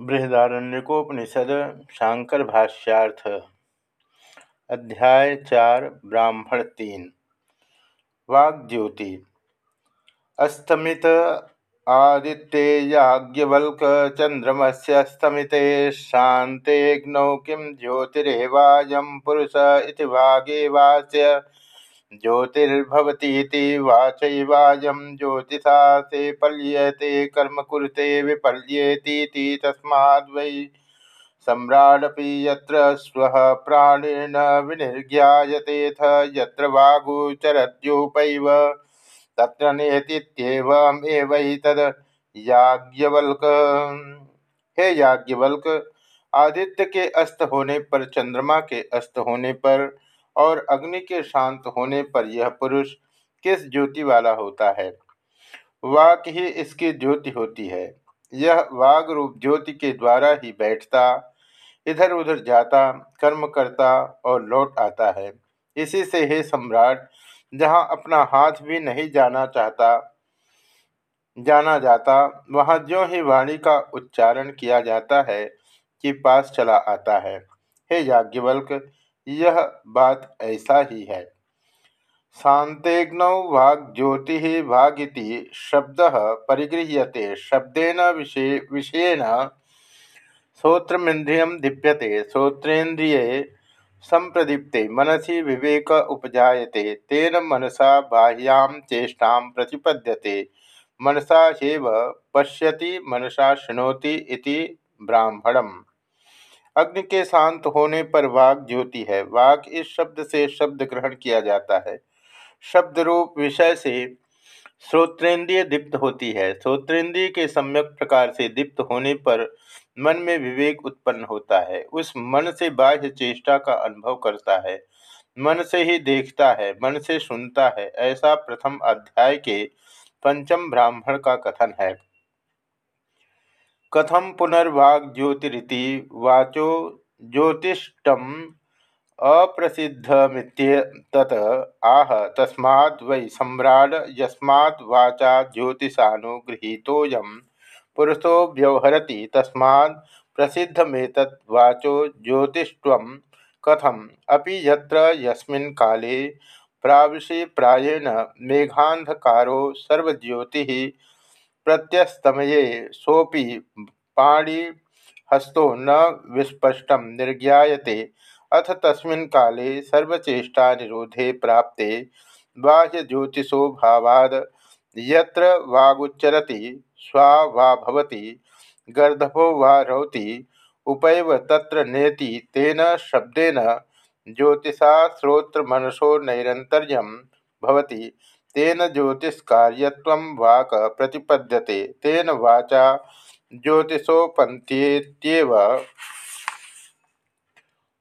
बृहदारण्यकोपनिषद शांकर भाष्यार्थ। अध्याय चार, ब्राह्मण तीन। वाग्ज्योति अस्तमित आदित्ययाज्ञवल्क चंद्रमस्यस्तमिते शांतेग्नौ किं ज्योतिरेवायं पुरुष इति वास्य ज्योतिर्भवती वाचवाजम ज्योतिषा से पल्यते, कर्म कुरुते विपल्येती तस्मा वै। सम्राडपि यत्र स्वः प्राणेन विनिर्ज्ञायतेऽथ यत्र वागुचरद्योपैव तत्र नेतीत्येवमेवैतद् याज्ञवल्क। हे याज्ञवल्क, आदित्य के अस्त होने पर, चंद्रमा के अस्त होने पर और अग्नि के शांत होने पर यह पुरुष किस ज्योति वाला होता है? वाक ही इसकी ज्योति होती है। यह वाग रूप ज्योति के द्वारा ही बैठता इधर उधर जाता, कर्म करता और लौट आता है। इसी से हे सम्राट, जहाँ अपना हाथ भी नहीं जाना चाहता, जाना जाता, वहाँ जो ही वाणी का उच्चारण किया जाता है कि पास चला आता है। हे याज्ञवल्क यह बात ऐसा ही है। शांतेग्नौ वाग ज्योति भागिति शब्द परिगृह्यते। शब्देन विषयेण श्रोत्रमिंद्रिय दीप्यते श्रोत्रेन्द्रिय संप्रदीप्ते मनसी विवेक उपजाते तेन मनसा बाह्यां चेष्टा प्रतिपद्यते। मनसा हेव पश्यति, मनसा शृणोति इति ब्राह्मणम्। अग्नि के शांत होने पर वाक ज्योति है। वाक इस शब्द से शब्द ग्रहण किया जाता है। शब्द रूप विषय से श्रोत्रेंद्रिय दीप्त होती है। श्रोत्रेंद्रिय के सम्यक प्रकार से दीप्त होने पर मन में विवेक उत्पन्न होता है। उस मन से बाह्य चेष्टा का अनुभव करता है। मन से ही देखता है, मन से सुनता है। ऐसा प्रथम अध्याय के पंचम ब्राह्मण का कथन है। कथम पुनर्वाग्ज्योतिरिति वाचो ज्योतिषम अप्रसिद्धमित्येतत् आह, तस्माद् वै सम्राड् यस्मात् वाचा ज्योतिषानुगृहीतोऽयं पुरुषो व्यवहरति तस्मात् प्रसिद्धमेतत् वाचो ज्योतिष्त्वं कथम्? अपि यत्र यस्मिन् काले प्राविशि प्रायेण मेघान्धकारो सर्वज्योतिः प्रत्यस्तमये सोपि पाणिहस्तो न विस्पष्ट निर्ज्ञाते अथ तस्मिन् काले सर्वचेष्टानिरोधे प्राप्ते बाह्यज्योतिषो भावाद यत्र वागुच्चरति, स्वा वा भवति गर्दभो वा रौति, उपैव तत्र नेति तेन शब्देन ज्योतिषा श्रोत्रमनसो नैरन्तर्यं भवति। तेन ज्योतिष्कार्यत्वं वाक प्रतिपद्यते। तेन वाचा ज्योतिषोपन्त्येत्येव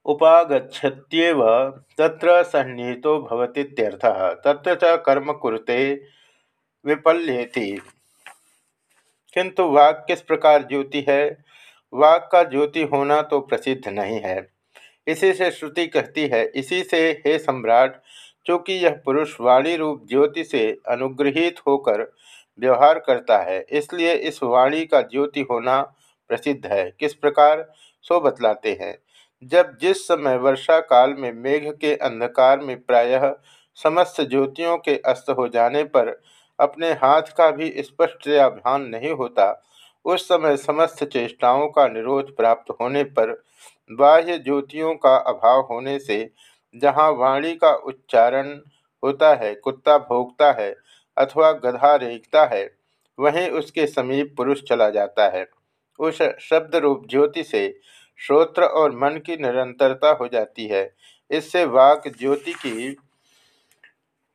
उपागछत्येव तत्र सन्निहितो भवतीत्यर्थः तत्र च कर्म कुरुते विपल्येति। किंतु वाक किस प्रकार ज्योति है? वाक का ज्योति होना तो प्रसिद्ध नहीं है। इसी से श्रुति कहती है, इसी से हे सम्राट चूँकि यह पुरुष वाणी रूप ज्योति से अनुग्रहित होकर व्यवहार करता है, इसलिए इस वाणी का ज्योति होना प्रसिद्ध है। किस प्रकार? सो बतलाते हैं। जब जिस समय वर्षा काल में मेघ के अंधकार में प्रायः समस्त ज्योतियों के अस्त हो जाने पर अपने हाथ का भी स्पष्ट अभियान नहीं होता, उस समय समस्त चेष्टाओं का निरोध प्राप्त होने पर बाह्य ज्योतियों का अभाव होने से जहाँ वाणी का उच्चारण होता है, कुत्ता भोगता है अथवा गधा रेखता है, वहीं उसके समीप पुरुष चला जाता है। उस शब्द रूप ज्योति से श्रोत्र और मन की निरंतरता हो जाती है। इससे वाक ज्योति की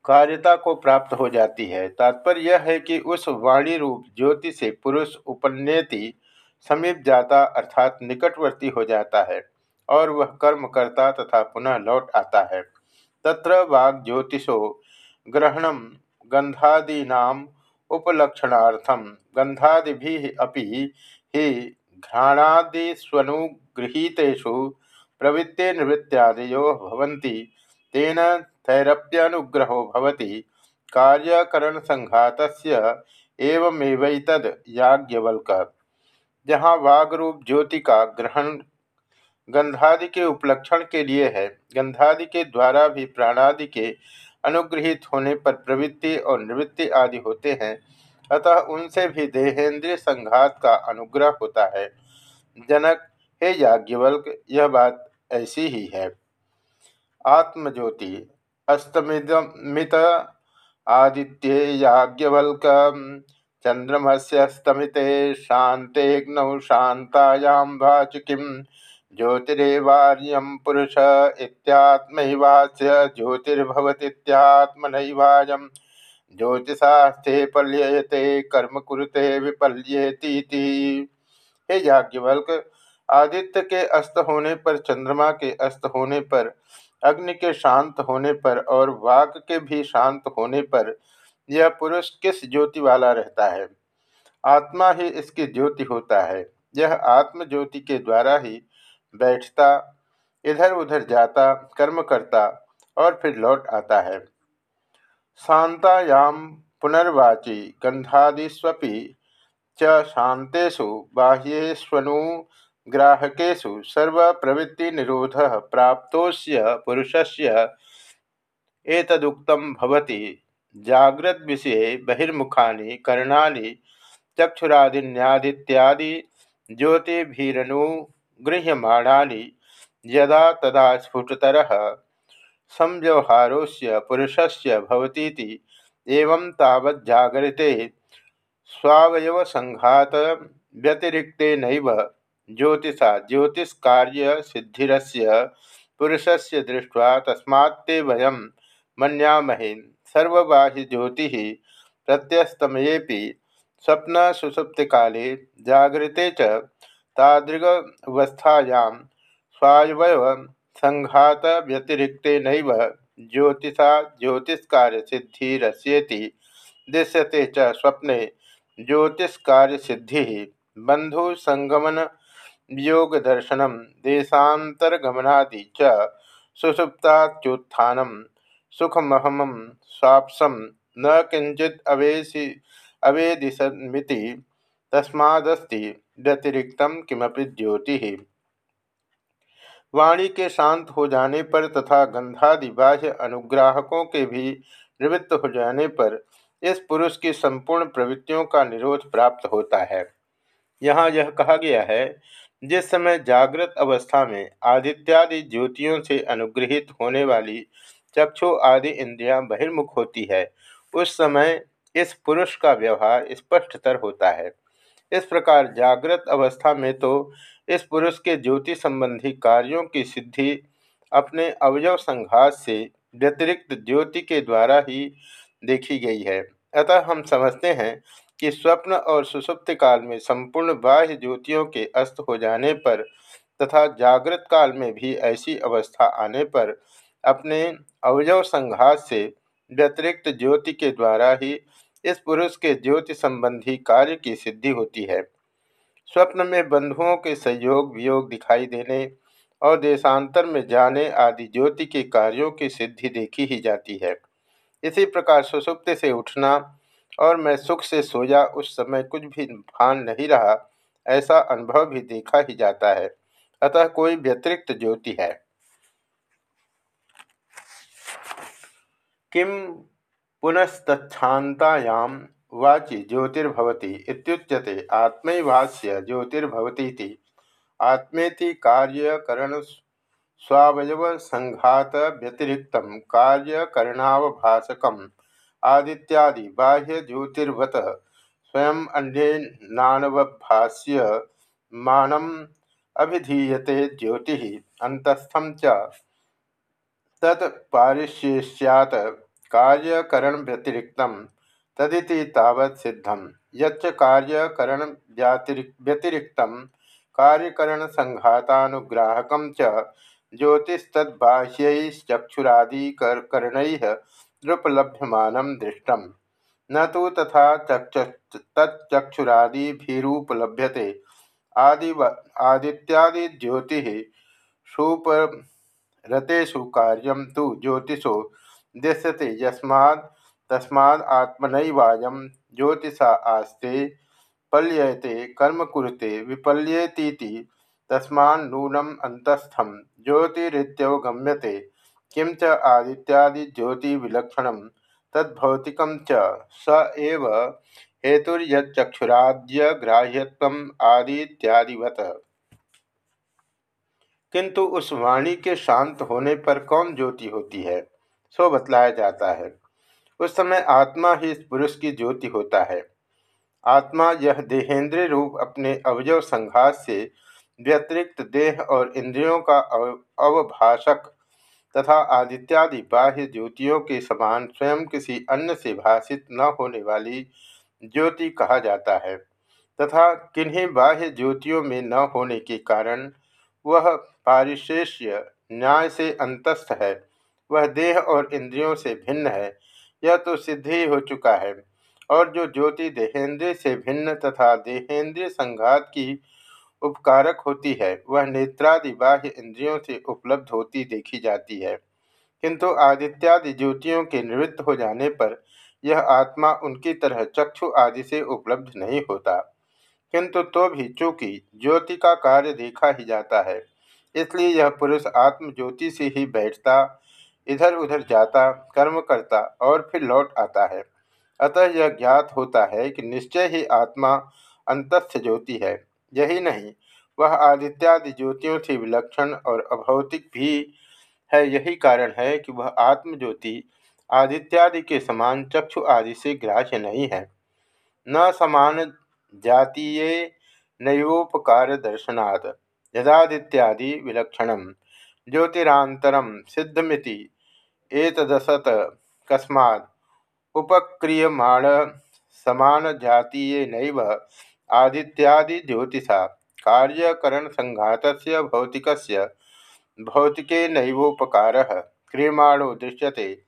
कार्यता को प्राप्त हो जाती है। तात्पर्य यह है कि उस वाणी रूप ज्योति से पुरुष उपन्यति समीप जाता अर्थात निकटवर्ती हो जाता है। और वह कर्म करता तथा पुनः लौट आता है। तत्र वाग ज्योतिषो ग्रहणम गंधादीना उपलक्षणार्थम गंधादि अभी ही घ्राणादिस्वनुगृहीतेषु प्रवृत्ते निवृत्त्यादयो भवन्ति। तेन तैरप्यनुग्रहो भवति। कार्यकरणसङ्घातस्य एवमेवैतद् याज्ञवल्क। जहाँ वागरूप ज्योति का ग्रहण गंधादि के उपलक्षण के लिए है। गंधादि के द्वारा भी प्राणादि के अनुग्रहित होने पर प्रवृत्ति और निवृत्ति आदि होते हैं। अतः उनसे भी देहेंद्रिय संघात का अनुग्रह होता है। जनक, हे याज्ञवल्क, यह बात ऐसी ही है। आत्मज्योति अस्तमित आदित्य याज्ञवल्क चंद्रमस्य चंद्रमस्यस्तमिते शांतेग्नौ शांतायां भाच किम ज्योतिरेवार्यम पुरुष इत्यात्मैवास्य ज्योतिर्भवतीत्यात्मनैवायम् ज्योतिषास्ते पल्यते कर्म कुरुते विपल्येती हे याज्ञवल्क, आदित्य के अस्त होने पर, चंद्रमा के अस्त होने पर, अग्नि के शांत होने पर और वाक के भी शांत होने पर, यह पुरुष किस ज्योति वाला रहता है? आत्मा ही इसकी ज्योति होता है। यह आत्म ज्योति के द्वारा ही बैठता इधर उधर जाता, कर्म करता और फिर लौट आता है। शांतायाम पुनर्वाची गंधादिस्वी च शांतेषु बाह्येष्वनुग्राहकेषु सर्वप्रवृत्तिनिरोधः प्राप्तोस्य पुरुषस्य एतदुक्तं भवति। जाग्रद्विषये बहिर्मुखानि, कर्णानि, चक्षुरादिन्यादित्यादि ज्योतिभिरनुगृह्यमाणानि यदा तदा स्फुटतरः संव्यवहारोस्य पुरुषस्य भवतीति एवं तावज्जागरिते स्वावयवसंघात व्यतिरिक्तेन ज्योतिषा ज्योतिष्कार्य सिद्धिरस्य पुरुषस्य दृष्ट्वा तस्मात्ते वयं मन्यामहे। सर्वबाह्य ज्योति प्रत्यस्तमयेपि स्वप्न सुसुप्ति काले जागृते च तादृगवस्थायां स्वावयव संघात व्यतिरिक्तेन ज्योतिषा ज्योतिष्कार्य सिद्धिरस्येति दृश्यते च स्वप्ने ज्योतिष्कार्य सिद्धि बंधु संगमन वियोग दर्शनम देशांतरगमनादि च सुसुप्ताच्युत्थानम सुखमहम स्वापसम न किंचित अवेशि अवेदिशमिति तस्मादस्ति। व्यतिरिक्त किमपि ज्योति। वाणी के शांत हो जाने पर तथा गंधादि बाह्य अनुग्राहकों के भी निवृत्त हो जाने पर इस पुरुष की संपूर्ण प्रवृत्तियों का निरोध प्राप्त होता है। यहाँ यह कहा गया है, जिस समय जागृत अवस्था में आदित्यादि ज्योतियों से अनुग्रहित होने वाली चक्षु आदि इंद्रियाँ बहिर्मुख होती है, उस समय इस पुरुष का व्यवहार स्पष्टतर होता है। इस प्रकार जागृत अवस्था में तो इस पुरुष के ज्योति संबंधी कार्यों की सिद्धि अपने अवयव संघात से व्यतिरिक्त ज्योति के द्वारा ही देखी गई है। अतः हम समझते हैं कि स्वप्न और सुसुप्त काल में संपूर्ण बाह्य ज्योतियों के अस्त हो जाने पर तथा जागृत काल में भी ऐसी अवस्था आने पर अपने अवयव संघात से व्यतिरिक्त ज्योति के द्वारा ही इस पुरुष के ज्योति संबंधी कार्य की सिद्धि होती है। स्वप्न में बंधुओं के सहयोग वियोग दिखाई देने और देशांतर में जाने आदि ज्योति के कार्यों की सिद्धि देखी ही जाती है। इसी प्रकार सुसुप्त से उठना और मैं सुख से सोया उस समय कुछ भी भान नहीं रहा, ऐसा अनुभव भी देखा ही जाता है। अतः कोई व्यतिरिक्त ज्योति है। किम पुनस्तच्छातायां वाचि ज्योतिर्भवती इत्युच्यते, आत्मैवास्य ज्योतिर्भवती आत्मेति कार्यकरण स्वावयव संघात व्यतिरिक्त कार्यकरणावभाषक आदित्यादि बाह्य ज्योतिर्वत स्वयं अन्येनानवभाष्य मानम अभिधीयते ज्योति अंतस्थम च तत्पारिश्येष्यात् कार्यकरण व्यतिरिक्त तदिति तावत् सिद्धम यच्च कार्यकरण व्यतिरिक्त कार्यकरण संघातानुग्राहक च ज्योतिस्तद्बाह्यैश्चक्षुरादिकरणैरुपलभ्यमानं दृष्टम न तो तथा तच्चक्षुरादिभिरुपलभ्यते। आदि आदित्यादिज्योतिः सुपरतेषु कार्यं तु ज्योतिषो दृश्यते यस्मात् तस्मात् आत्मनैवायं ज्योतिषा आस्ते, पल्यते कर्म कुरुते विपल्येती तस्मान्नूनम अंतस्थम ज्योतिरित्यवगम्यते किं च आदित्यादिज्योतिविलक्षण तद्भौतिक च एव किंतु उस वाणी के शांत होने पर कौन ज्योति होती है? सो बतलाया जाता है। उस समय आत्मा ही इस पुरुष की ज्योति होता है। आत्मा यह देहेंद्रिय रूप अपने अवयव संघात से व्यतिरिक्त देह और इंद्रियों का अवभाषक तथा आदित्यादि बाह्य ज्योतियों के समान स्वयं किसी अन्य से भाषित न होने वाली ज्योति कहा जाता है तथा किन्हीं बाह्य ज्योतियों में न होने के कारण वह पारिशेष्य न्याय से अंतस्थ है। वह देह और इंद्रियों से भिन्न है, यह तो सिद्ध ही हो चुका है। और जो ज्योति देहेंद्रिय से भिन्न तथा देहेंद्रिय संघात की उपकारक होती है, वह नेत्रादि बाह्य इंद्रियों से उपलब्ध होती देखी जाती है। किंतु आदित्यादि ज्योतियों के निवृत्त हो जाने पर यह आत्मा उनकी तरह चक्षु आदि से उपलब्ध नहीं होता। किंतु तो भी चूँकि ज्योति का कार्य देखा ही जाता है, इसलिए यह पुरुष आत्म ज्योति से ही बैठता इधर उधर जाता, कर्म करता और फिर लौट आता है। अतः यह ज्ञात होता है कि निश्चय ही आत्मा अंतस्थ ज्योति है। यही नहीं, वह आदित्यादि ज्योतियों से विलक्षण और अभौतिक भी है। यही कारण है कि वह आत्मज्योति आदित्यादि के समान चक्षु आदि से ग्राह्य नहीं है। न समान जातीय नैवोपकार दर्शनाद यदादित्यादि विलक्षणम। ज्योतिरांतरम सिद्धमिति एतदसत कस्मात् उपक्रियमाण समान जातीय नैव आदित्यादि ज्योतिषा कार्यकरण संघात भौतिक भौतिके नैवोपकार। क्रियमाणो दृश्यते।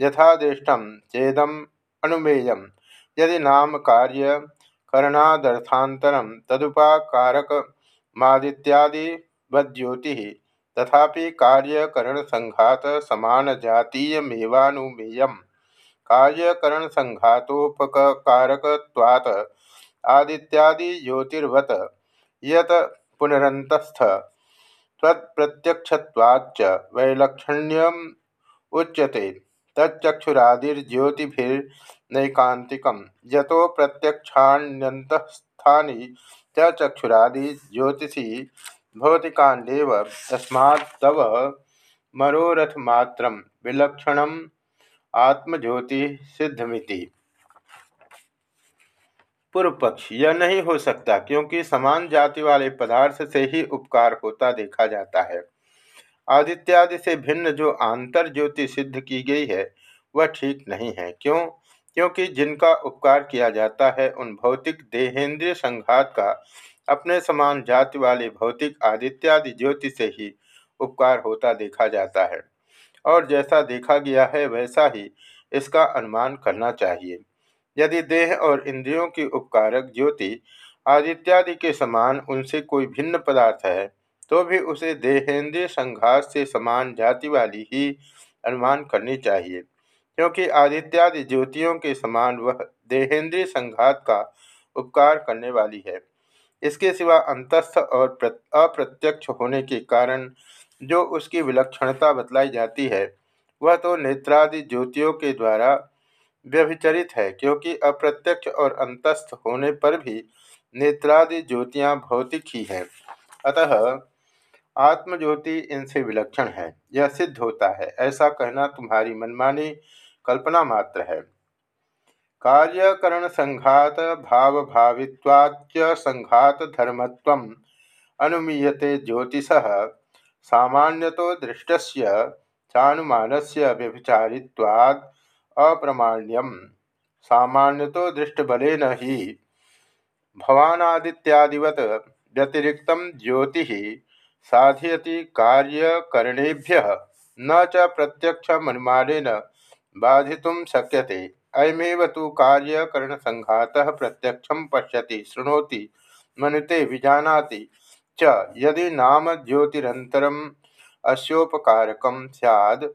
यथादृष्ट चेदम अनुमेय। यदि नाम कार्य करणादर्थांतरम तदुपाकारक मादित्यादि मादित्यादिवज्योति तथापि कार्यकरण संघात समान जातीयमेवानुमेय कार्यकरण संघातोपकारकवात् आदित्यादि ज्योतिर्वत यत पुनरंतस्थ तत्प्रत्यक्षवाच्च वैलक्षण्यम उच्यते। तच्चक्षुरादिर्ज्योतिभिर्नैकान्तिकं यतो प्रत्यक्षाण्यन्तस्थानि च चक्षुरादि ज्योतिषी भौतिकाण्डेव तस्मात्तव विलक्षणम् आत्मज्योति सिद्धमिति पूर्व पक्ष यह नहीं हो सकता क्योंकि समान जाति वाले पदार्थ से ही उपकार होता देखा जाता है। आदित्यादि से भिन्न जो आंतर ज्योति सिद्ध की गई है, वह ठीक नहीं है। क्यों? क्योंकि जिनका उपकार किया जाता है, उन भौतिक देहेंद्रिय संघात का अपने समान जाति वाले भौतिक, आदित्यादि ज्योति से ही उपकार होता देखा जाता है। और जैसा देखा गया है, वैसा ही इसका अनुमान करना चाहिए। यदि देह और इंद्रियों की उपकारक ज्योति आदित्यादि के समान उनसे कोई भिन्न पदार्थ है तो भी उसे देहेंद्रिय संघात से समान जाति वाली ही अनुमान करनी चाहिए। क्योंकि आदित्यादि ज्योतियों के समान वह देहेंद्रिय संघात का उपकार करने वाली है। इसके सिवा अंतस्थ और अप्रत्यक्ष होने के कारण जो उसकी विलक्षणता बतलाई जाती है, वह तो नेत्रादि ज्योतियों के द्वारा व्यभिचरित है, क्योंकि अप्रत्यक्ष और अंतस्थ होने पर भी नेत्रादि ज्योतियाँ भौतिक ही हैं। अतः आत्मज्योति इनसे विलक्षण है, यह सिद्ध होता है। ऐसा कहना तुम्हारी मनमानी कल्पना मात्र है। कार्यकरण संघात भाव भावित्वाच संघात धर्मत्व अनुमीयते ज्योतिष। सामान्य तो दृष्ट चानुमान से व्यभिचारित्वाद अप्रमाण्यम। सामान्य तो दृष्टबल ही भवानादित्यादिवत व्यतिरिक्त ज्योति साधयति कार्यकरणेभ्य। न च प्रत्यक्ष अनुमानेन बाधितुं शक्यते। अयमेव तो कार्यकरण संघात प्रत्यक्ष पश्यति, शृणोति, मनुते विजानाति च। यदि नाम ज्योतिरंतरम अस्योपकारक सैद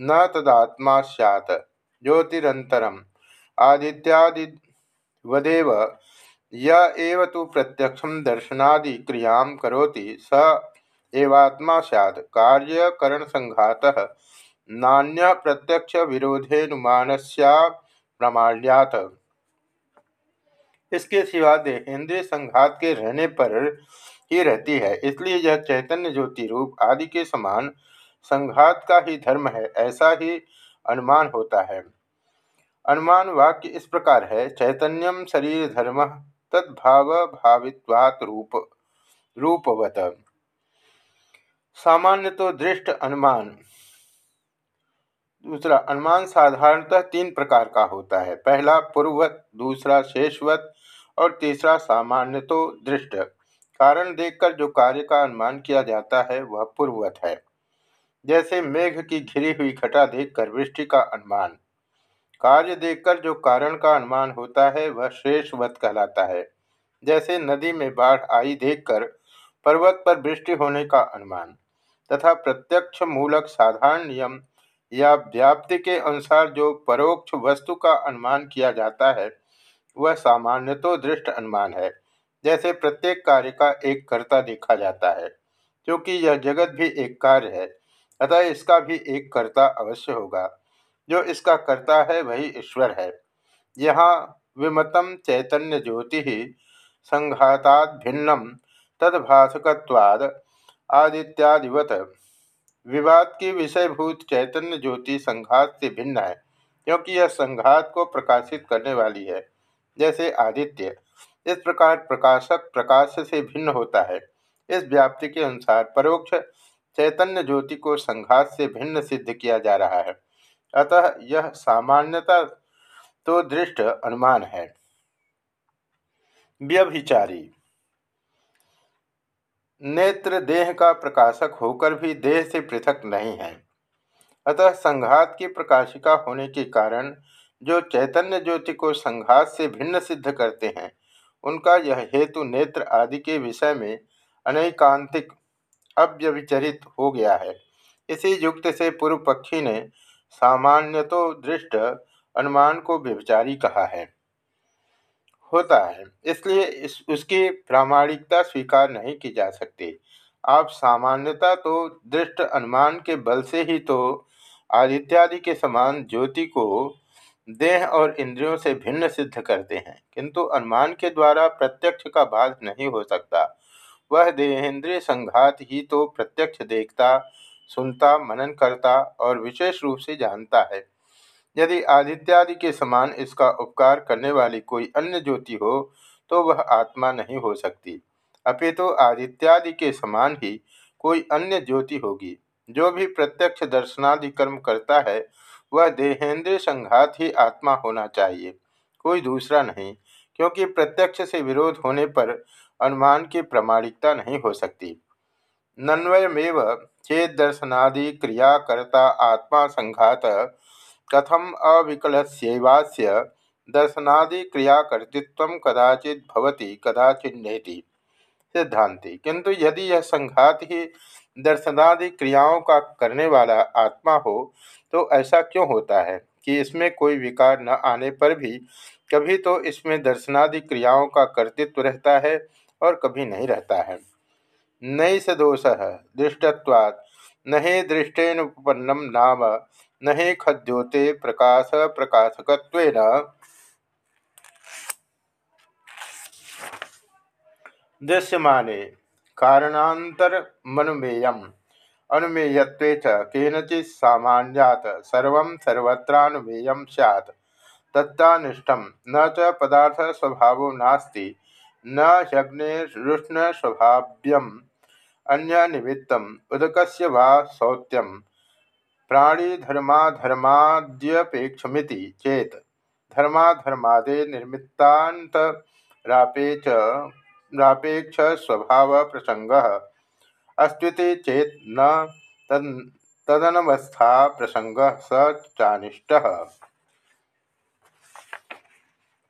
न तदात्मा सैत् ज्योतिरंतरम आदित्यादि वदेव य तो प्रत्यक्ष दर्शनादि क्रिया करोति, स एवात्मा सैद कार्यकरण संघात नान्य प्रत्यक्ष विरोधेनुमान प्रमाण्यात इसके सिवा देहेंद्रिय संघात के रहने पर ही रहती है, इसलिए यह चैतन्य ज्योति रूप आदि के समान संघात का ही धर्म है, ऐसा ही अनुमान होता है। अनुमान वाक्य इस प्रकार है, चैतन्यम शरीर धर्म तद्भाव भावित्वात रूप, रूपवत। सामान्य तो दृष्ट अनुमान दूसरा, अनुमान साधारणतः तीन प्रकार का होता है। पहला, पूर्ववत, दूसरा, शेषवत और तीसरा, सामान्य तो दृष्ट। कारण देखकर जो कार्य का अनुमान किया जाता है, वह पूर्ववत है। जैसे मेघ की घिरी हुई घटा देखकर वृष्टि का अनुमान। कार्य देखकर जो कारण का अनुमान होता है, वह शेषवत कहलाता है। जैसे नदी में बाढ़ आई देखकर पर्वत पर वृष्टि होने का अनुमान। तथा प्रत्यक्ष, मूलक, साधारण नियम या व्याप्ति के अनुसार जो परोक्ष वस्तु का अनुमान किया जाता है, वह सामान्य तो दृष्ट अनुमान है। जैसे प्रत्येक कार्य का एक कर्ता देखा जाता है, क्योंकि यह जगत भी एक कार्य है, अतः इसका भी एक कर्ता अवश्य होगा। जो इसका कर्ता है, वही ईश्वर है। यहाँ विमतम चैतन्य ज्योति ही संघाताद भिन्नम तदभाषकवाद आदित्यादिवत विवाद की विषयभूत चैतन्य ज्योति संघात से भिन्न है, क्योंकि यह संघात को प्रकाशित करने वाली है। जैसे आदित्य, इस प्रकार प्रकाशक प्रकाश से भिन्न होता है। इस व्याप्ति के अनुसार परोक्ष चैतन्य ज्योति को संघात से भिन्न सिद्ध किया जा रहा है। अतः यह सामान्यता तो दृष्ट अनुमान है। व्यभिचारी नेत्र देह का प्रकाशक होकर भी देह से पृथक नहीं है। अतः संघात की प्रकाशिका होने के कारण जो चैतन्य ज्योति को संघात से भिन्न सिद्ध करते हैं, उनका यह हेतु नेत्र आदि के विषय में अनेकांतिक अव्यविचरित हो गया है। इसी युक्त से पूर्व पक्षी ने सामान्य तो दृष्ट अनुमान को व्यविचारी कहा है। होता है, इसलिए इस, उसकी प्रामाणिकता स्वीकार नहीं की जा सकती। आप सामान्यता तो दृष्ट अनुमान के बल से ही तो आदित्यादि के समान ज्योति को देह और इंद्रियों से भिन्न सिद्ध करते हैं, किंतु अनुमान के द्वारा प्रत्यक्ष का बाध नहीं हो सकता। वह देहेंद्रिय संघात ही तो प्रत्यक्ष देखता, सुनता, मनन करता और विशेष रूप से जानता है। यदि आदित्यादि के समान इसका उपकार करने वाली कोई अन्य ज्योति हो तो वह आत्मा नहीं हो सकती। अपितु तो आदित्यादि के समान ही कोई अन्य ज्योति होगी। जो भी प्रत्यक्ष दर्शनादि कर्म करता है, वह देहेंद्रिय संघात ही आत्मा होना चाहिए। कोई दूसरा नहीं, क्योंकि प्रत्यक्ष से विरोध होने पर अनुमान की प्रमाणिकता नहीं हो सकती। नन्वयमेव चेत दर्शनादि क्रियाकर्ता आत्मा संघात कथम अविकलस्यैवास्य दर्शनादि क्रियाकर्तृत्व कदाचित भवति कदाचित नेति। सिद्धांति किंतु यदि यह संघात ही दर्शनादि क्रियाओं का करने वाला आत्मा हो तो ऐसा क्यों होता है कि इसमें कोई विकार न आने पर भी कभी तो इसमें दर्शनादि क्रियाओं का कर्तृत्व रहता है और कभी नहीं रहता है। नई सदोष दृष्टवाद न ही दृष्टेन उपन्नम नाम न ही खद्योते प्रकाश प्रकाशक दृश्यमाने कारणांतरमनुमेय अनुमेयत्वे च केनचित् सामान्यात्, सर्वं सर्वत्रानुमेय स्यात्। न च पदार्थस्वभावो नास्ति, न ह्यग्निरुष्णस्वभाव्यम् अन्यनिमित्तम् उदकस्य वा सौत्यं प्राणीधर्माधर्माद्यपेक्षमिति चेत धर्माधर्मादे स्वभाव प्रसंग अस्ति चेत न तदनवस्था प्रसंग स चानिष्ट।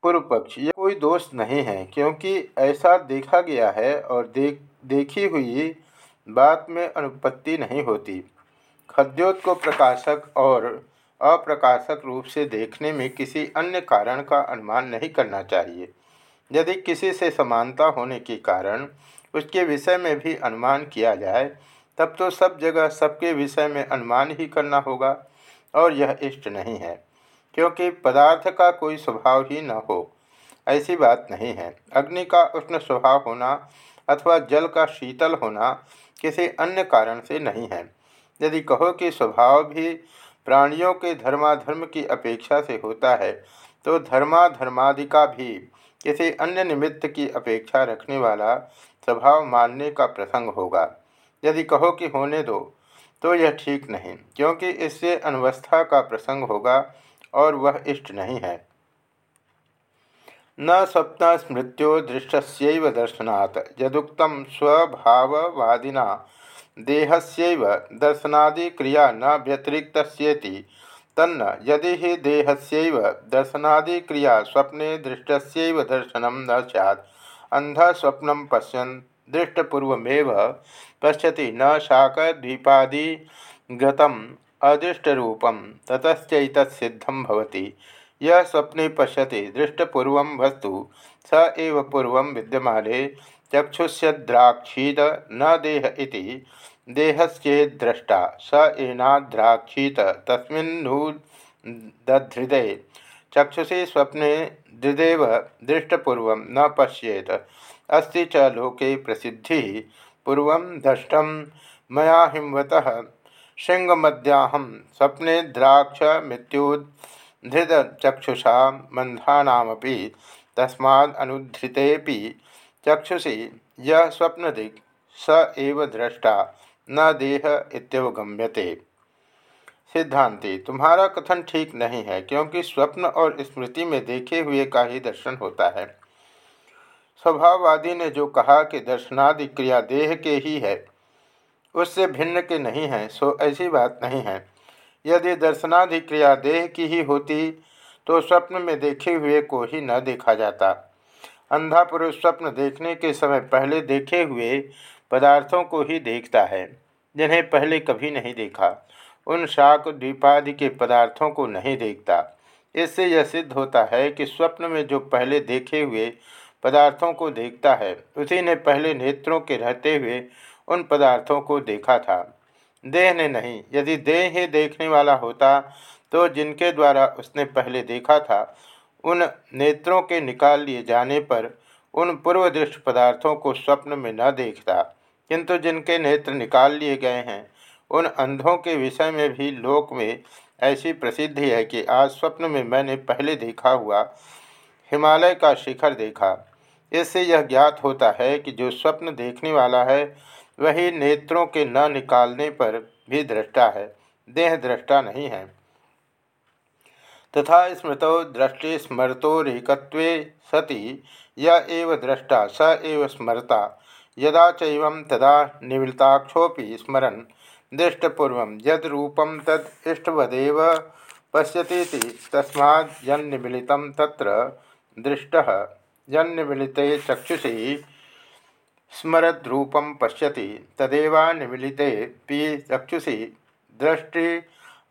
पूर्व पक्ष यह कोई दोष नहीं है, क्योंकि ऐसा देखा गया है और देख, देखी हुई बात में अनुपत्ति नहीं होती। खद्योत को प्रकाशक और अप्रकाशक रूप से देखने में किसी अन्य कारण का अनुमान नहीं करना चाहिए। यदि किसी से समानता होने के कारण उसके विषय में भी अनुमान किया जाए, तब तो सब जगह सबके विषय में अनुमान ही करना होगा, और यह इष्ट नहीं है, क्योंकि पदार्थ का कोई स्वभाव ही न हो। ऐसी बात नहीं है। अग्नि का उष्ण स्वभाव होना अथवा जल का शीतल होना किसी अन्य कारण से नहीं है। यदि कहो कि स्वभाव भी प्राणियों के धर्माधर्म की अपेक्षा से होता है तो धर्माधर्मादि का भी किसी अन्य निमित्त की अपेक्षा रखने वाला स्वभाव मानने का प्रसंग होगा। यदि कहो कि होने दो तो यह ठीक नहीं, क्योंकि इससे अनवस्था का प्रसंग होगा और वह इष्ट नहीं है। न स्वप्न स्मृत्यो दृष्ट दर्शनात्, यदुक्त स्वभाववादिना, देहस्यैव दर्शनादिक्रिया न व्यतिरिक्त तन्न यदि ही देहस्यैव दर्शनादिक्रिया स्वप्ने दृष्टस्यैव दर्शनं न सैत् अंध स्वप्न पश्यन् दृष्टपूर्वमेव पश्यति न शाकद्वीपादिगतम् अदृष्टरूपं ततश्चैतत्सिद्धं भवति। यह स्वप्ने पश्यति, दृष्टपूर्व वस्तु, स एव पूर्व विद्यमाने, चक्षुष्यद्राक्षीत न देह इति। देहश्चेद्रष्टा स एनाद्राक्षीत तस्मिन्नुदधृदे चक्षुषी स्वप्ने दृदेव, दृष्टपूर्व न पश्येत। अस्ति च लोके प्रसिद्धि, पूर्व दष्टम मया हिमवतः। शृंगमद्याहम स्वप्ने द्राक्ष मृत्युधृत चक्षुषा मंदानामपि तस्मादनुधृतेपि चक्षुषी यह स्वप्नदिक् स एव दृष्टा न देह इत्यवगम्यते। सिद्धांति, तुम्हारा कथन ठीक नहीं है, क्योंकि स्वप्न और स्मृति में देखे हुए का ही दर्शन होता है। स्वभाववादी ने जो कहा कि दर्शनादि क्रिया देह के ही है, उससे भिन्न के नहीं है, सो ऐसी बात नहीं है। यदि दर्शनादि क्रिया देह की ही होती तो स्वप्न में देखे हुए को ही न देखा जाता। अंधा पुरुष स्वप्न देखने के समय पहले देखे हुए पदार्थों को ही देखता है, जिन्हें पहले कभी नहीं देखा। उन शाक, द्वीपादि के पदार्थों को नहीं देखता। इससे यह सिद्ध होता है कि स्वप्न में जो पहले देखे हुए पदार्थों को देखता है, उसी ने पहले नेत्रों के रहते हुए उन पदार्थों को देखा था। देह ने नहीं, यदि देह ही देखने वाला होता तो जिनके द्वारा उसने पहले देखा था, उन नेत्रों के निकाल लिए जाने पर उन पूर्वदृष्ट पदार्थों को स्वप्न में न देखता। किंतु जिनके नेत्र निकाल लिए गए हैं, उन अंधों के विषय में भी लोक में ऐसी प्रसिद्धि है कि आज स्वप्न में मैंने पहले देखा हुआ हिमालय का शिखर देखा। इससे यह ज्ञात होता है कि जो स्वप्न देखने वाला है वही नेत्रों के न निकालने पर भी दृष्टा है, देह दृष्टा नहीं है। तथा स्मृतौ दृष्टि स्मरतोरेक सति, य एव द्रष्टा स एव स्मरता, यदा चैवं तदा निवृत्ताक्षोपि स्मरन्। दृष्टपूर्व यद रूपम तद इष्टवदेव तस्माद् यन्निमिलितं तत्र दृष्टः। यन्निमिलिते चक्षुषी स्मरद्रूपं पश्यति तदेवानिमिलिते पी चक्षुषी दृष्टि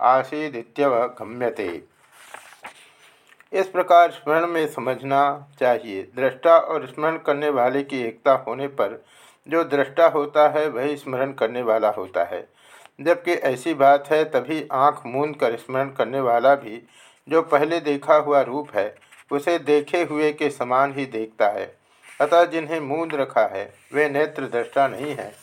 आसीदित्यवगम्यते इस प्रकार स्मरण में समझना चाहिए। दृष्टा और स्मरण करने वाले की एकता होने पर जो दृष्टा होता है, वही स्मरण करने वाला होता है। जबकि ऐसी बात है, तभी आँख मूंद कर स्मरण करने वाला भी जो पहले देखा हुआ रूप है, उसे देखे हुए के समान ही देखता है। अतः जिन्हें मूंद रखा है, वे नेत्र दृष्टा नहीं है।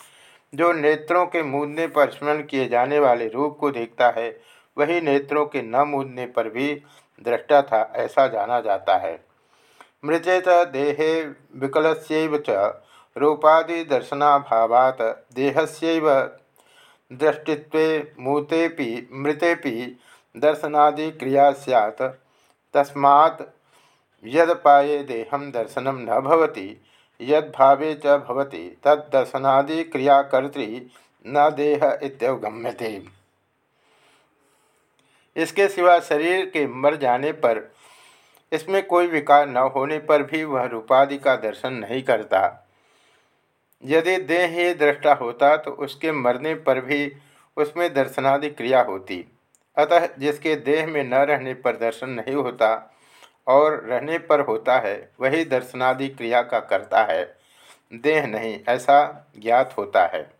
जो नेत्रों के मूंदने पर स्मरण किए जाने वाले रूप को देखता है, वही नेत्रों के न मूंदने पर भी दृष्टा था, ऐसा जाना जाता है। मृचेत देहे विकल च, रूपादि दर्शनाभावात देहस्यैव दृष्टित्व मूतेपि मृतेपि दर्शनादि क्रिया सैत् तस्मात् यदपाये देहम दर्शनम न भवति, यद्भावे च भवति, तद्दर्शनादि क्रियाकर्त्री न देह इत्यवगम्यते। इसके सिवा शरीर के मर जाने पर, इसमें कोई विकार न होने पर भी वह रूपादि का दर्शन नहीं करता। यदि देह ही दृष्टा होता तो उसके मरने पर भी उसमें दर्शनादि क्रिया होती। अतः जिसके देह में न रहने पर दर्शन नहीं होता और रहने पर होता है, वही दर्शनादि क्रिया का करता है। देह नहीं, ऐसा ज्ञात होता है।